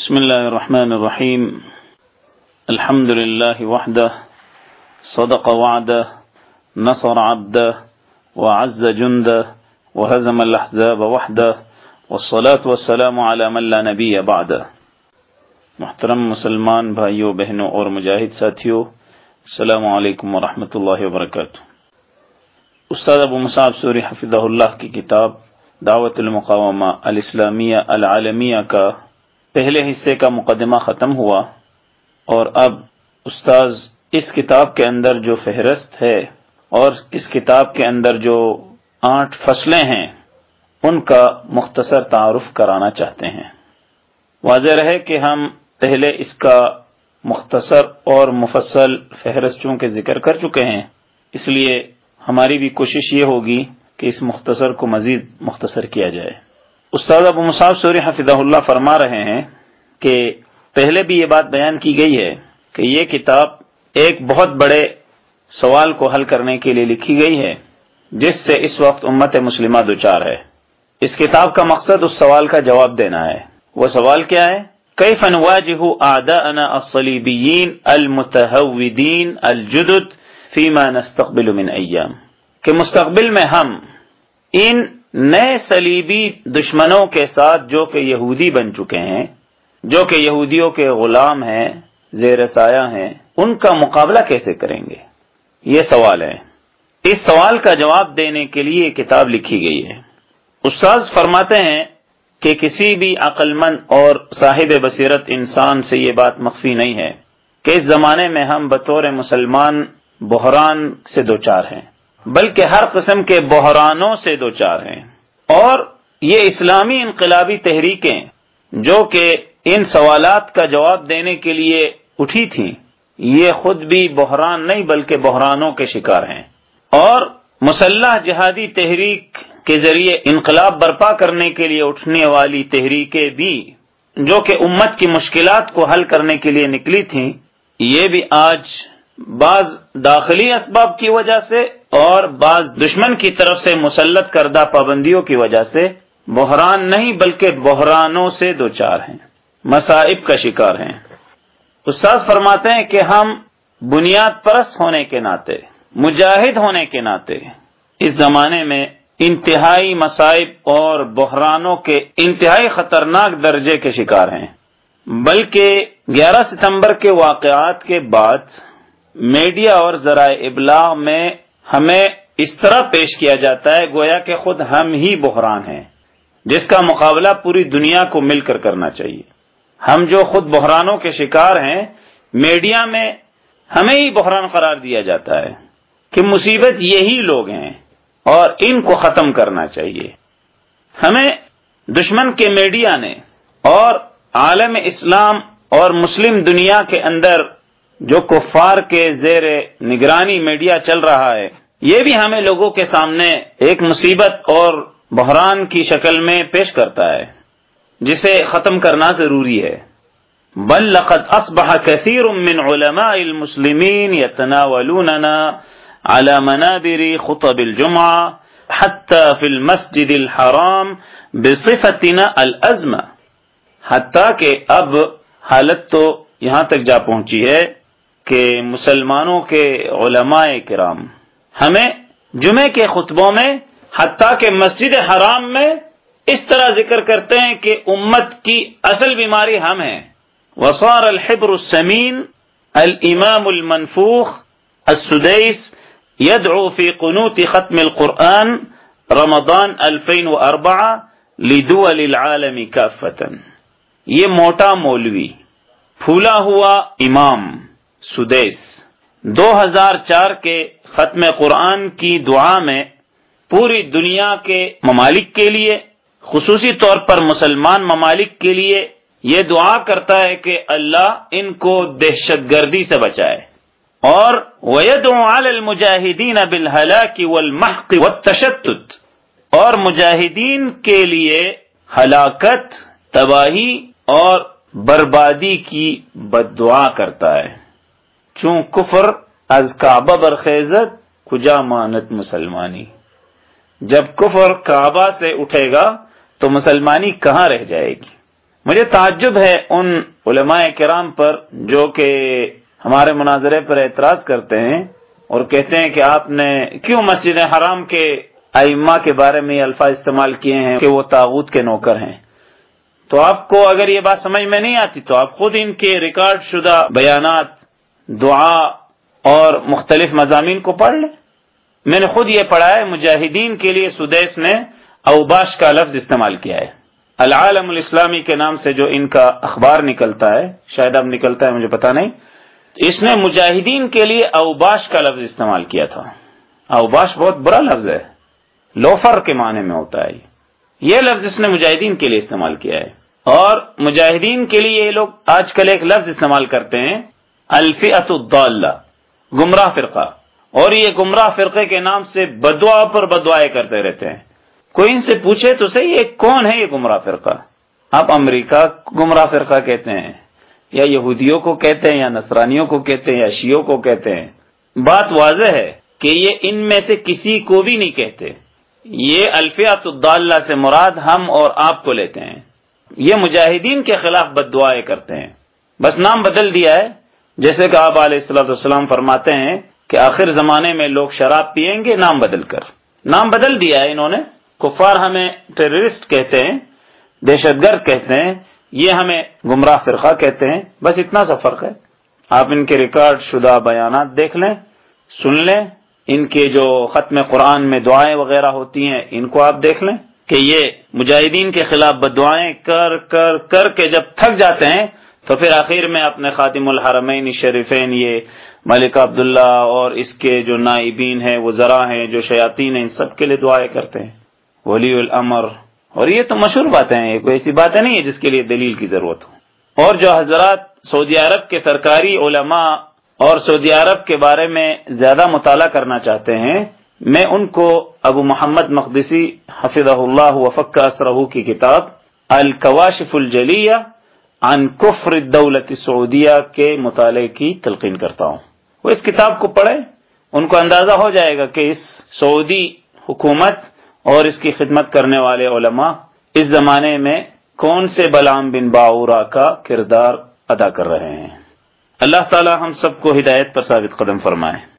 بسم الله الرحمن الرحيم الحمد لله وحده صدق وعده نصر عبده وعز جنده وهزم الأحزاب وحده والصلاة والسلام على من لا نبي بعده محترم مسلمان بھائیوں بہنوں اور مجاہد ساتھیوں السلام علیکم ورحمۃ اللہ وبرکاتہ۔ استاد ابو مصعب سوری حفظہ اللہ کی کتاب دعوت المقامہ الاسلامیہ العالمیہ کا پہلے حصے کا مقدمہ ختم ہوا اور اب استاذ اس کتاب کے اندر جو فہرست ہے اور اس کتاب کے اندر جو آٹھ فصلیں ہیں، ان کا مختصر تعارف کرانا چاہتے ہیں۔ واضح رہے کہ ہم پہلے اس کا مختصر اور مفصل فہرست چونکہ ذکر کر چکے ہیں، اس لیے ہماری بھی کوشش یہ ہوگی کہ اس مختصر کو مزید مختصر کیا جائے۔ استاد ابو مصعب سوری حفظہ اللہ فرما رہے ہیں کہ پہلے بھی یہ بات بیان کی گئی ہے کہ یہ کتاب ایک بہت بڑے سوال کو حل کرنے کے لیے لکھی گئی ہے، جس سے اس وقت امت مسلمہ دوچار ہے۔ اس کتاب کا مقصد اس سوال کا جواب دینا ہے۔ وہ سوال کیا ہے؟ کئی فنواجہ اعداءنا الصلیبیین المتحودین الجدد فیما نستقبل من ایام؟ کہ مستقبل میں ہم ان نئے سلیبی دشمنوں کے ساتھ جو کہ یہودی بن چکے ہیں، جو کہ یہودیوں کے غلام ہیں، زیر سایہ ہیں، ان کا مقابلہ کیسے کریں گے؟ یہ سوال ہے۔ اس سوال کا جواب دینے کے لیے کتاب لکھی گئی ہے۔ استاذ فرماتے ہیں کہ کسی بھی عقل مند اور صاحب بصیرت انسان سے یہ بات مخفی نہیں ہے کہ اس زمانے میں ہم بطور مسلمان بحران سے دوچار ہیں۔ بلکہ ہر قسم کے بحرانوں سے دو چار ہیں۔ اور یہ اسلامی انقلابی تحریکیں جو کہ ان سوالات کا جواب دینے کے لیے اٹھی تھیں، یہ خود بھی بحران نہیں بلکہ بحرانوں کے شکار ہیں۔ اور مسلح جہادی تحریک کے ذریعے انقلاب برپا کرنے کے لیے اٹھنے والی تحریکیں بھی، جو کہ امت کی مشکلات کو حل کرنے کے لیے نکلی تھیں، یہ بھی آج بعض داخلی اسباب کی وجہ سے اور بعض دشمن کی طرف سے مسلط کردہ پابندیوں کی وجہ سے بحران نہیں بلکہ بحرانوں سے دو چار ہیں، مصائب کا شکار ہیں۔ استاذ فرماتے ہیں کہ ہم بنیاد پرست ہونے کے ناطے، مجاہد ہونے کے ناطے اس زمانے میں انتہائی مصائب اور بحرانوں کے انتہائی خطرناک درجے کے شکار ہیں۔ بلکہ گیارہ ستمبر کے واقعات کے بعد میڈیا اور ذرائع ابلاغ میں ہمیں اس طرح پیش کیا جاتا ہے گویا کہ خود ہم ہی بحران ہیں، جس کا مقابلہ پوری دنیا کو مل کر کرنا چاہیے۔ ہم جو خود بحرانوں کے شکار ہیں، میڈیا میں ہمیں ہی بحران قرار دیا جاتا ہے کہ مصیبت یہی لوگ ہیں اور ان کو ختم کرنا چاہیے۔ ہمیں دشمن کے میڈیا نے اور عالم اسلام اور مسلم دنیا کے اندر جو کفار کے زیر نگرانی میڈیا چل رہا ہے، یہ بھی ہمیں لوگوں کے سامنے ایک مصیبت اور بحران کی شکل میں پیش کرتا ہے، جسے ختم کرنا ضروری ہے۔ بل لقد اصبح كثير من علماء المسلمين يتناولوننا على منابر خطب الجمعة حتى في المسجد الحرام بصفتنا الازمة حتى کہ اب حالت تو یہاں تک جا پہنچی ہے۔ کہ مسلمانوں کے علماء کرام ہمیں جمعے کے خطبوں میں حتیٰ کہ مسجد حرام میں اس طرح ذکر کرتے ہیں کہ امت کی اصل بیماری ہم ہیں۔ وصار الحبر السمین، الامام المنفوخ، السدیس يدعو في قنوت ختم القرآن، رمضان الفین و اربا لدول العالم كافة یہ موٹا مولوی، پھولا ہوا امام سدیس۔ دو ہزار چار کے ختم قرآن کی دعا میں پوری دنیا کے ممالک کے لیے، خصوصی طور پر مسلمان ممالک کے لیے یہ دعا کرتا ہے کہ اللہ ان کو دہشت گردی سے بچائے۔ اور وید المجاہدین بلحلہ کی ولمحق و تشدد اور مجاہدین کے لیے ہلاکت، تباہی اور بربادی کی بد دعا کرتا ہے۔ چون کفر از کعبہ برخیزت، کجا مانت مسلمانی؟ جب کفر کعبہ سے اٹھے گا، تو مسلمانی کہاں رہ جائے گی؟ مجھے تعجب ہے ان علماء کرام پر جو کہ ہمارے مناظرے پر اعتراض کرتے ہیں اور کہتے ہیں کہ آپ نے کیوں مسجد حرام کے ائمہ کے بارے میں یہ الفاظ استعمال کیے ہیں کہ وہ تاغت کے نوکر ہیں؟ تو آپ کو اگر یہ بات سمجھ میں نہیں آتی، تو آپ خود ان کے ریکارڈ شدہ بیانات دعا اور مختلف مضامین کو پڑھ لیں میں نے خود یہ پڑھا ہے، مجاہدین کے لیے سدیس نے اوباش کا لفظ استعمال کیا ہے۔ العالم الاسلامی کے نام سے جو ان کا اخبار نکلتا ہے، شاید اب نکلتا ہے، مجھے پتا نہیں۔ اس نے مجاہدین کے لیے اوباش کا لفظ استعمال کیا تھا۔ اوباش بہت برا لفظ ہے۔ لوفر کے معنی میں ہوتا ہے۔ یہ لفظ اس نے مجاہدین کے لیے استعمال کیا ہے۔ اور مجاہدین کے لیے یہ لوگ آج کل ایک لفظ استعمال کرتے ہیں۔ الفیت الدالہ گمراہ فرقہ۔ اور یہ گمراہ فرقے کے نام سے بدعا پر بدعائے کرتے رہتے ہیں۔ کوئی ان سے پوچھے تو صحیح، یہ کون ہے یہ گمراہ فرقہ؟ آپ امریکہ گمراہ فرقہ کہتے ہیں، یا یہودیوں کو کہتے ہیں، یا نصرانیوں کو کہتے ہیں، یا شیوں کو کہتے ہیں۔ بات واضح ہے کہ یہ ان میں سے کسی کو بھی نہیں کہتے۔ یہ الفیات الداللہ سے مراد ہم اور آپ کو لیتے ہیں۔ یہ مجاہدین کے خلاف بد دعائیں کرتے ہیں۔ بس نام بدل دیا ہے۔ جیسے کہ آپ علیہ السلط والسلام فرماتے ہیں کہ آخر زمانے میں لوگ شراب پیئیں گے، نام بدل کر۔ نام بدل دیا ہے انہوں نے۔ کفار ہمیں ٹیررسٹ کہتے ہیں، دہشت گرد کہتے ہیں، یہ ہمیں گمراہ فرقہ کہتے ہیں۔ بس اتنا سا فرق ہے۔ آپ ان کے ریکارڈ شدہ بیانات دیکھ لیں، سن لیں۔ ان کے جو ختم قرآن میں دعائیں وغیرہ ہوتی ہیں، ان کو آپ دیکھ لیں کہ یہ مجاہدین کے خلاف بدعائیں کر کر کر کے جب تھک جاتے ہیں تو پھر آخر میں اپنے خاتم الحرمین شریفین یہ ملک عبداللہ اور اس کے جو نائبین ہیں، وہ ذرا ہیں، جو شیاطین ہیں، ان سب کے لیے دعائیں کرتے ہیں۔ ولی الامر۔ اور یہ تو مشہور باتیں ہیں کوئی ایسی باتیں نہیں ہے جس کے لیے دلیل کی ضرورت ہو۔ اور جو حضرات سعودی عرب کے سرکاری علماء اور سعودی عرب کے بارے میں زیادہ مطالعہ کرنا چاہتے ہیں، میں ان کو ابو محمد مقدسی حفظ اللہ وفق اسرہ کی کتاب الکواشف الجلیہ عن کفر الدولت سعودیہ کے مطالعے کی تلقین کرتا ہوں۔ وہ اس کتاب کو پڑھیں، ان کو اندازہ ہو جائے گا کہ اس سعودی حکومت اور اس کی خدمت کرنے والے علماء اس زمانے میں کون سے بلام بن باورا کا کردار ادا کر رہے ہیں۔ اللہ تعالی ہم سب کو ہدایت پر ثابت قدم فرمائے۔